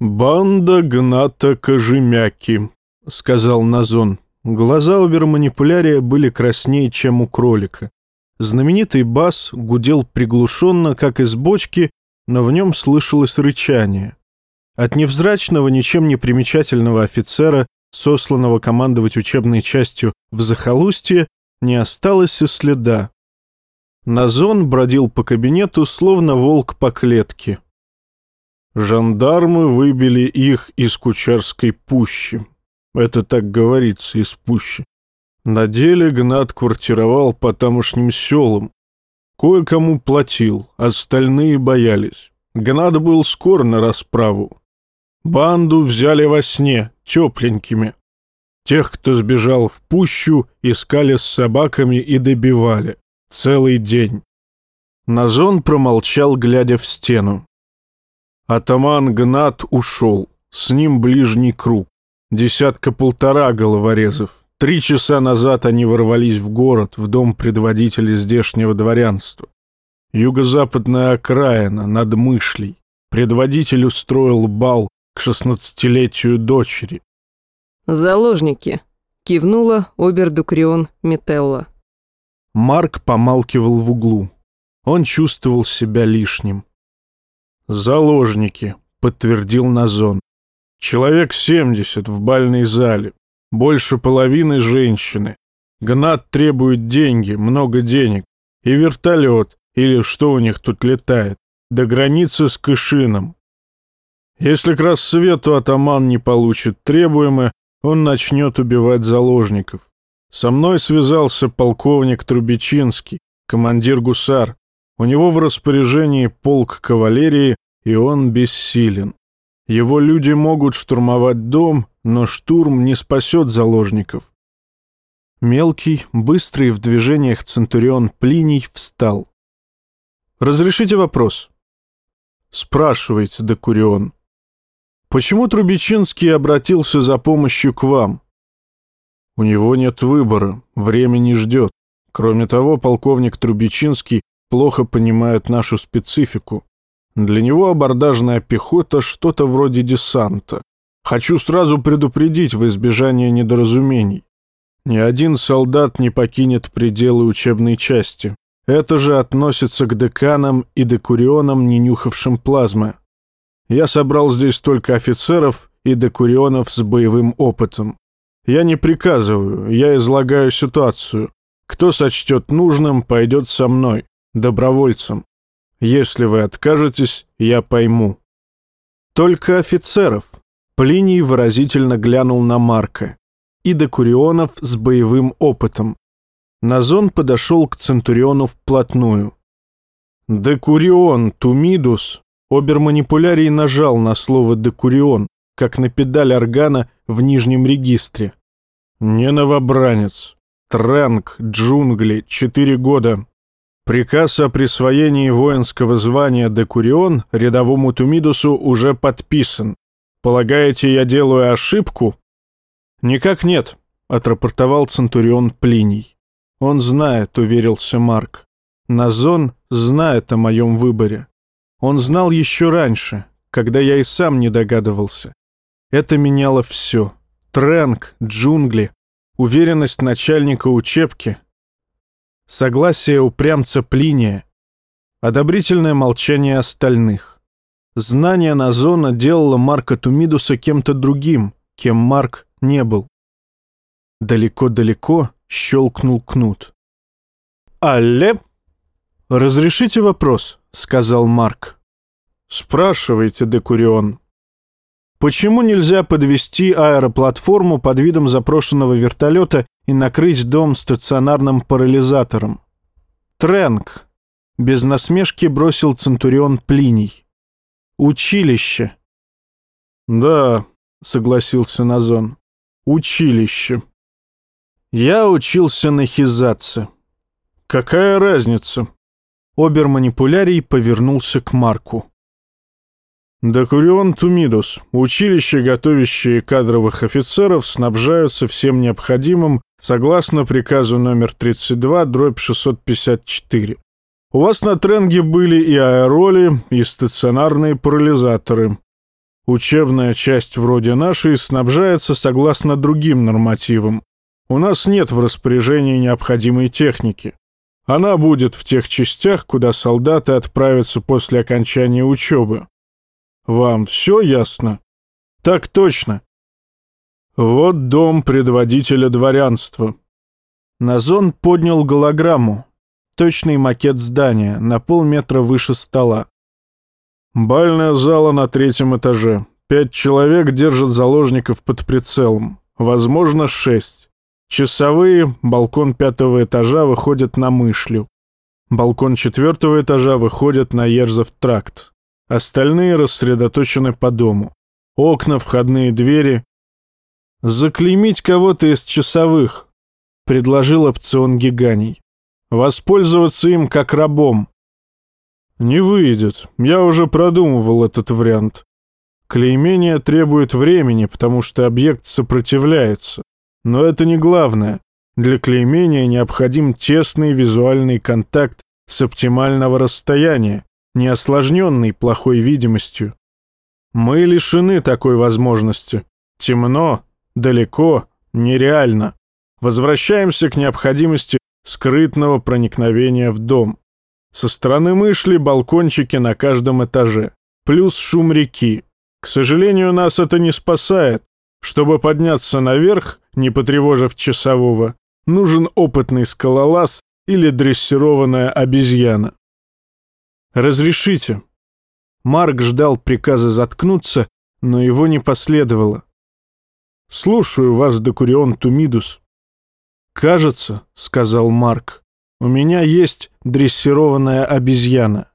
«Банда Гната Кожемяки», — сказал Назон. Глаза оберманипулярия были краснее, чем у кролика. Знаменитый бас гудел приглушенно, как из бочки, но в нем слышалось рычание. От невзрачного, ничем не примечательного офицера, сосланного командовать учебной частью в захолустье, не осталось и следа. Назон бродил по кабинету, словно волк по клетке. Жандармы выбили их из Кучарской пущи. Это так говорится, из пущи. На деле Гнат квартировал по тамошним селам. Кое-кому платил, остальные боялись. Гнат был скор на расправу. Банду взяли во сне, тепленькими. Тех, кто сбежал в пущу, искали с собаками и добивали. Целый день. Назон промолчал, глядя в стену. Атаман Гнат ушел. С ним ближний круг. Десятка-полтора головорезов. Три часа назад они ворвались в город, в дом предводителя здешнего дворянства. Юго-западная окраина, над Мышлей. Предводитель устроил бал к шестнадцатилетию дочери. «Заложники», — кивнула Обердукрион Метелла. Марк помалкивал в углу. Он чувствовал себя лишним. «Заложники», — подтвердил Назон. «Человек семьдесят в бальной зале. Больше половины женщины. Гнат требует деньги, много денег. И вертолет, или что у них тут летает, до границы с Кышином. Если к рассвету атаман не получит требуемое, он начнет убивать заложников. Со мной связался полковник Трубичинский, командир гусар. У него в распоряжении полк кавалерии, и он бессилен. Его люди могут штурмовать дом, но штурм не спасет заложников. Мелкий, быстрый в движениях Центурион Плиний встал. «Разрешите вопрос?» «Спрашивайте, Декурион». «Почему Трубичинский обратился за помощью к вам?» «У него нет выбора, время не ждет. Кроме того, полковник Трубичинский плохо понимает нашу специфику. Для него абордажная пехота что-то вроде десанта. Хочу сразу предупредить в избежание недоразумений. Ни один солдат не покинет пределы учебной части. Это же относится к деканам и декурионам, не нюхавшим плазмы. Я собрал здесь только офицеров и декурионов с боевым опытом. Я не приказываю, я излагаю ситуацию. Кто сочтет нужным, пойдет со мной, добровольцем. Если вы откажетесь, я пойму». «Только офицеров», — Плиний выразительно глянул на Марка, «и декурионов с боевым опытом». Назон подошел к Центуриону вплотную. «Декурион, Тумидус», оберманипулярий нажал на слово «декурион», как на педаль органа в нижнем регистре. Не новобранец. Трэнк, джунгли, четыре года. Приказ о присвоении воинского звания Декурион рядовому Тумидусу уже подписан. Полагаете, я делаю ошибку? Никак нет, отрапортовал Центурион Плиний. Он знает, уверился Марк. Назон знает о моем выборе. Он знал еще раньше, когда я и сам не догадывался. Это меняло все. Трэнк, джунгли, уверенность начальника учебки, согласие упрямца Плиния, одобрительное молчание остальных. Знание Назона делало Марка Тумидуса кем-то другим, кем Марк не был. Далеко-далеко щелкнул кнут. «Алле?» «Разрешите вопрос», — сказал Марк. «Спрашивайте, Декурион». Почему нельзя подвести аэроплатформу под видом запрошенного вертолета и накрыть дом стационарным парализатором? Тренк. Без насмешки бросил Центурион Плиний. Училище. Да, согласился Назон. Училище. Я учился на хизаце. Какая разница? Оберманипулярий повернулся к Марку. Декурион Тумидус. Училище, готовящее кадровых офицеров, снабжаются всем необходимым согласно приказу номер 32, дробь 654. У вас на тренге были и аэроли, и стационарные парализаторы. Учебная часть вроде нашей снабжается согласно другим нормативам. У нас нет в распоряжении необходимой техники. Она будет в тех частях, куда солдаты отправятся после окончания учебы. Вам все ясно? Так точно. Вот дом предводителя дворянства. Назон поднял голограмму. Точный макет здания, на полметра выше стола. Бальная зала на третьем этаже. Пять человек держат заложников под прицелом. Возможно, шесть. Часовые, балкон пятого этажа выходят на Мышлю. Балкон четвертого этажа выходит на Ерзов тракт. Остальные рассредоточены по дому. Окна, входные двери. «Заклеймить кого-то из часовых», — предложил опцион Гиганий. «Воспользоваться им как рабом. «Не выйдет. Я уже продумывал этот вариант. Клеймение требует времени, потому что объект сопротивляется. Но это не главное. Для клеймения необходим тесный визуальный контакт с оптимального расстояния, не осложненный плохой видимостью. Мы лишены такой возможности. Темно, далеко, нереально. Возвращаемся к необходимости скрытного проникновения в дом. Со стороны мышли балкончики на каждом этаже, плюс шум реки. К сожалению, нас это не спасает. Чтобы подняться наверх, не потревожив часового, нужен опытный скалолаз или дрессированная обезьяна. «Разрешите». Марк ждал приказа заткнуться, но его не последовало. «Слушаю вас, Докурион Тумидус». «Кажется», — сказал Марк, у меня есть дрессированная обезьяна.